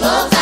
보러